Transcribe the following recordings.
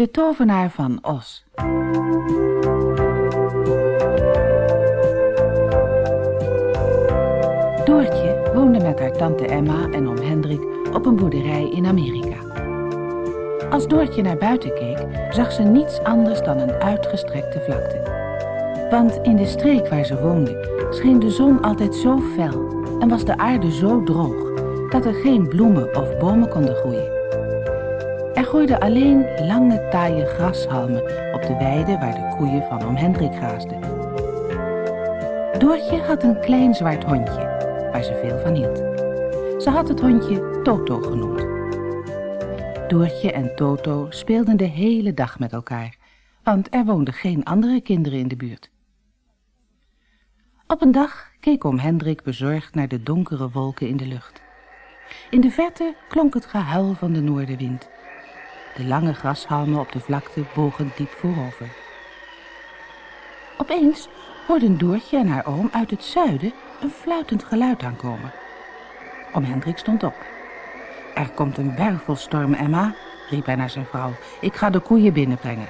De tovenaar van Os. Doortje woonde met haar tante Emma en oom Hendrik op een boerderij in Amerika. Als Doortje naar buiten keek, zag ze niets anders dan een uitgestrekte vlakte. Want in de streek waar ze woonde, scheen de zon altijd zo fel en was de aarde zo droog dat er geen bloemen of bomen konden groeien. Groeiden alleen lange taaie grashalmen op de weide waar de koeien van oom Hendrik graasden. Doortje had een klein zwart hondje, waar ze veel van hield. Ze had het hondje Toto genoemd. Doortje en Toto speelden de hele dag met elkaar, want er woonden geen andere kinderen in de buurt. Op een dag keek oom Hendrik bezorgd naar de donkere wolken in de lucht. In de verte klonk het gehuil van de noordenwind. De lange grashalmen op de vlakte bogen diep voorover. Opeens hoorden Doortje en haar oom uit het zuiden een fluitend geluid aankomen. Oom Hendrik stond op. Er komt een wervelstorm, Emma, riep hij naar zijn vrouw. Ik ga de koeien binnenbrengen.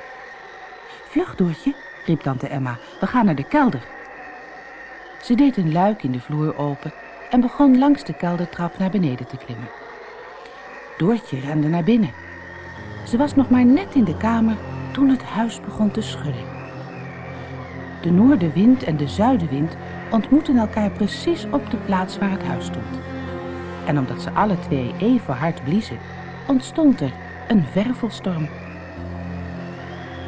Vlug, Doortje, riep tante Emma. We gaan naar de kelder. Ze deed een luik in de vloer open en begon langs de keldertrap naar beneden te klimmen. Doortje rende naar binnen. Ze was nog maar net in de kamer toen het huis begon te schudden. De noordenwind en de zuidenwind ontmoetten elkaar precies op de plaats waar het huis stond. En omdat ze alle twee even hard bliezen, ontstond er een wervelstorm.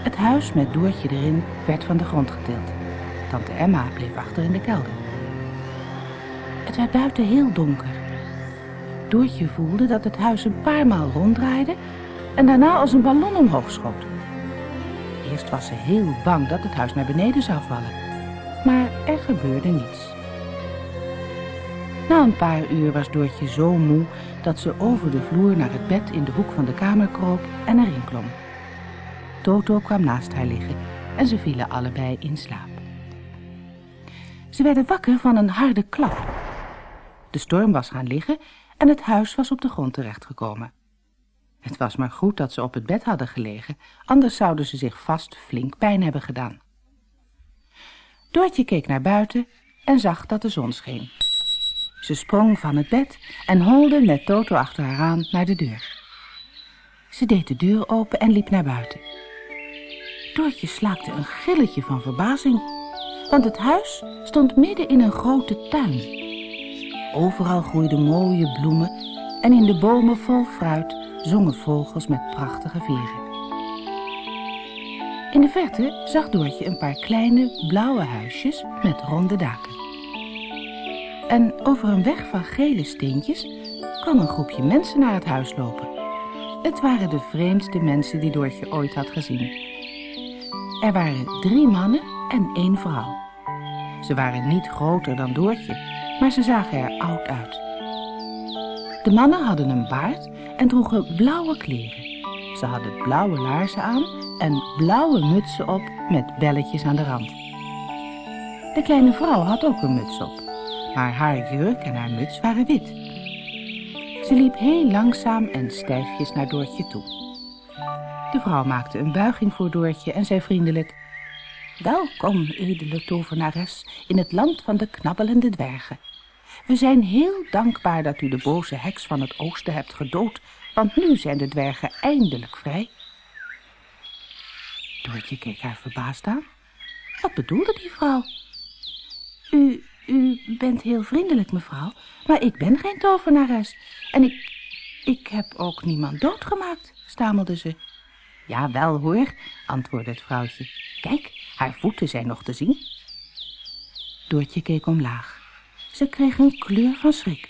Het huis met Doortje erin werd van de grond getild. Tante Emma bleef achter in de kelder. Het werd buiten heel donker. Doortje voelde dat het huis een paar maal ronddraaide en daarna als een ballon omhoog schoot. Eerst was ze heel bang dat het huis naar beneden zou vallen, maar er gebeurde niets. Na een paar uur was Doortje zo moe dat ze over de vloer naar het bed in de hoek van de kamer kroop en erin klom. Toto kwam naast haar liggen en ze vielen allebei in slaap. Ze werden wakker van een harde klap. De storm was gaan liggen en het huis was op de grond terechtgekomen. Het was maar goed dat ze op het bed hadden gelegen, anders zouden ze zich vast flink pijn hebben gedaan. Doortje keek naar buiten en zag dat de zon scheen. Ze sprong van het bed en holde met Toto achter haar aan naar de deur. Ze deed de deur open en liep naar buiten. Doortje slaakte een gilletje van verbazing, want het huis stond midden in een grote tuin. Overal groeiden mooie bloemen en in de bomen vol fruit zongen vogels met prachtige veren. In de verte zag Doortje een paar kleine blauwe huisjes met ronde daken. En over een weg van gele steentjes kwam een groepje mensen naar het huis lopen. Het waren de vreemdste mensen die Doortje ooit had gezien. Er waren drie mannen en één vrouw. Ze waren niet groter dan Doortje, maar ze zagen er oud uit. De mannen hadden een baard en droegen blauwe kleren. Ze hadden blauwe laarzen aan en blauwe mutsen op met belletjes aan de rand. De kleine vrouw had ook een muts op, maar haar jurk en haar muts waren wit. Ze liep heel langzaam en stijfjes naar Doortje toe. De vrouw maakte een buiging voor Doortje en zei vriendelijk... Welkom, edele tovenares, in het land van de knabbelende dwergen. We zijn heel dankbaar dat u de boze heks van het oosten hebt gedood, want nu zijn de dwergen eindelijk vrij. Doortje keek haar verbaasd aan. Wat bedoelde die vrouw? U, u bent heel vriendelijk, mevrouw, maar ik ben geen tovenares. En ik, ik heb ook niemand doodgemaakt, stamelde ze. Ja, wel hoor, antwoordde het vrouwtje. Kijk, haar voeten zijn nog te zien. Doortje keek omlaag. Ze kreeg een kleur van schrik.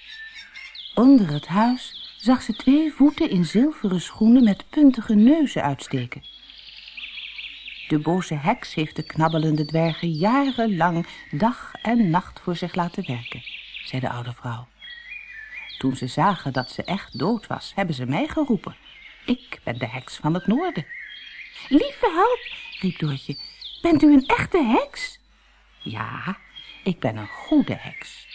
Onder het huis zag ze twee voeten in zilveren schoenen met puntige neuzen uitsteken. De boze heks heeft de knabbelende dwergen jarenlang dag en nacht voor zich laten werken, zei de oude vrouw. Toen ze zagen dat ze echt dood was, hebben ze mij geroepen. Ik ben de heks van het noorden. Lieve help, riep Doortje, bent u een echte heks? Ja, ik ben een goede heks.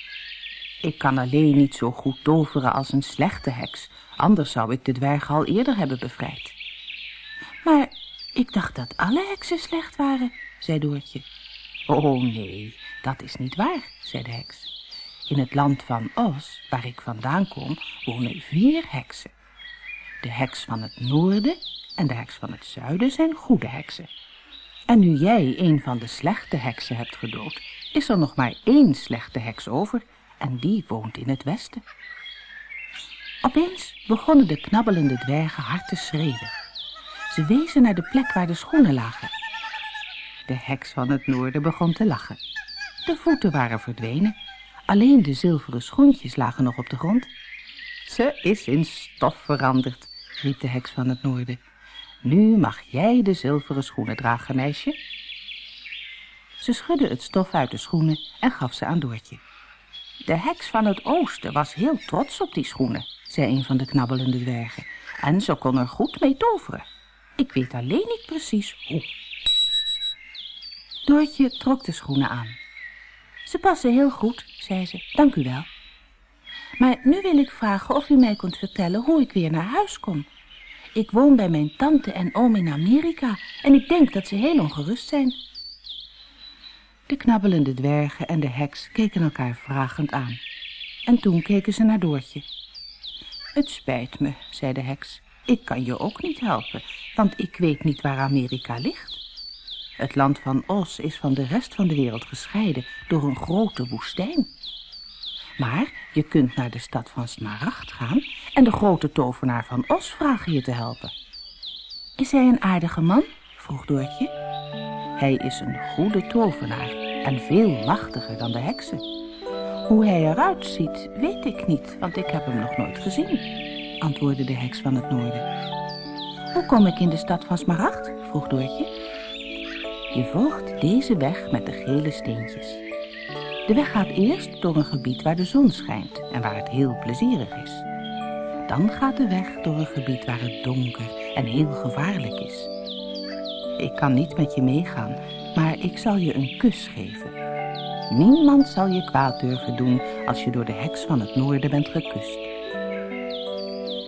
Ik kan alleen niet zo goed toveren als een slechte heks, anders zou ik de dwerg al eerder hebben bevrijd. Maar Ik dacht dat alle heksen slecht waren, zei Doortje. Oh nee, dat is niet waar, zei de heks. In het land van Os, waar ik vandaan kom, wonen vier heksen. De heks van het noorden en de heks van het zuiden zijn goede heksen. En nu jij een van de slechte heksen hebt gedood, is er nog maar één slechte heks over en die woont in het westen. Opeens begonnen de knabbelende dwergen hard te schreeuwen. Ze wezen naar de plek waar de schoenen lagen. De heks van het noorden begon te lachen. De voeten waren verdwenen, alleen de zilveren schoentjes lagen nog op de grond. Ze is in stof veranderd, riep de heks van het noorden. Nu mag jij de zilveren schoenen dragen, meisje. Ze schudde het stof uit de schoenen en gaf ze aan Doortje. De heks van het oosten was heel trots op die schoenen, zei een van de knabbelende dwergen. En ze kon er goed mee toveren. Ik weet alleen niet precies hoe. Doortje trok de schoenen aan. Ze passen heel goed, zei ze. Dank u wel. Maar nu wil ik vragen of u mij kunt vertellen hoe ik weer naar huis kom. Ik woon bij mijn tante en oom in Amerika en ik denk dat ze heel ongerust zijn. De knabbelende dwergen en de heks keken elkaar vragend aan. En toen keken ze naar Doortje. Het spijt me, zei de heks. Ik kan je ook niet helpen, want ik weet niet waar Amerika ligt. Het land van Os is van de rest van de wereld gescheiden door een grote woestijn. Maar je kunt naar de stad van Smaragd gaan en de grote tovenaar van Os vragen je te helpen. Is hij een aardige man? vroeg Doortje. Hij is een goede tovenaar en veel machtiger dan de heksen. Hoe hij eruit ziet, weet ik niet, want ik heb hem nog nooit gezien, antwoordde de heks van het noorden. Hoe kom ik in de stad van Smaragd? vroeg Doortje. Je volgt deze weg met de gele steentjes. De weg gaat eerst door een gebied waar de zon schijnt en waar het heel plezierig is. Dan gaat de weg door een gebied waar het donker en heel gevaarlijk is. Ik kan niet met je meegaan, maar ik zal je een kus geven. Niemand zal je kwaad durven doen als je door de heks van het noorden bent gekust.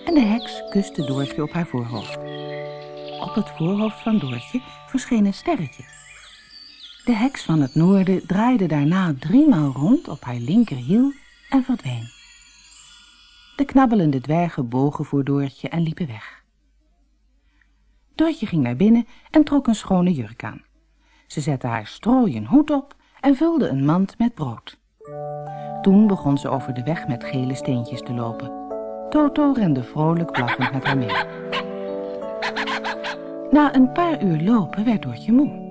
En de heks kuste Doortje op haar voorhoofd. Op het voorhoofd van Doortje verscheen een sterretje. De heks van het noorden draaide daarna driemaal rond op haar linkerhiel en verdween. De knabbelende dwergen bogen voor Doortje en liepen weg. Doortje ging naar binnen en trok een schone jurk aan. Ze zette haar strooien hoed op en vulde een mand met brood. Toen begon ze over de weg met gele steentjes te lopen. Toto rende vrolijk blaffend met haar mee. Na een paar uur lopen werd Doortje moe.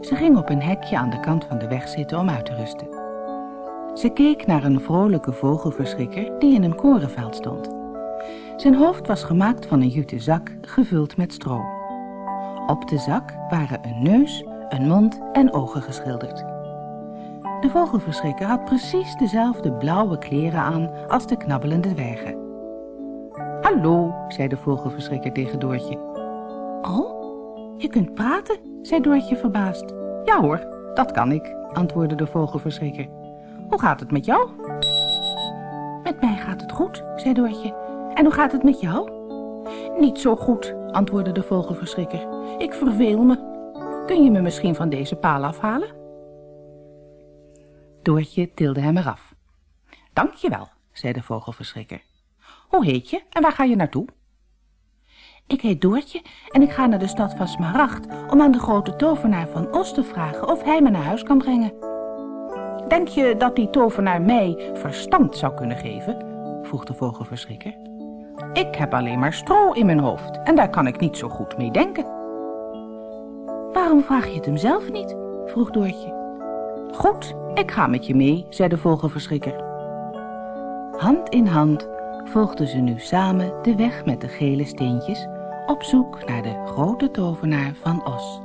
Ze ging op een hekje aan de kant van de weg zitten om uit te rusten. Ze keek naar een vrolijke vogelverschrikker die in een korenveld stond. Zijn hoofd was gemaakt van een jute zak gevuld met stro. Op de zak waren een neus, een mond en ogen geschilderd. De vogelverschrikker had precies dezelfde blauwe kleren aan als de knabbelende dwergen. Hallo, zei de vogelverschrikker tegen Doortje. Oh, je kunt praten, zei Doortje verbaasd. Ja hoor, dat kan ik, antwoordde de vogelverschrikker. Hoe gaat het met jou? Met mij gaat het goed, zei Doortje. En hoe gaat het met jou? Niet zo goed, antwoordde de vogelverschrikker. Ik verveel me. Kun je me misschien van deze paal afhalen? Doortje tilde hem eraf. Dank je wel, zei de vogelverschrikker. Hoe heet je en waar ga je naartoe? Ik heet Doortje en ik ga naar de stad van Smaragd om aan de grote tovenaar van Os te vragen of hij me naar huis kan brengen. Denk je dat die tovenaar mij verstand zou kunnen geven? vroeg de vogelverschrikker. Ik heb alleen maar stro in mijn hoofd en daar kan ik niet zo goed mee denken. Waarom vraag je het hem zelf niet? vroeg Doortje. Goed, ik ga met je mee, zei de vogelverschrikker. Hand in hand volgden ze nu samen de weg met de gele steentjes op zoek naar de grote tovenaar van Os.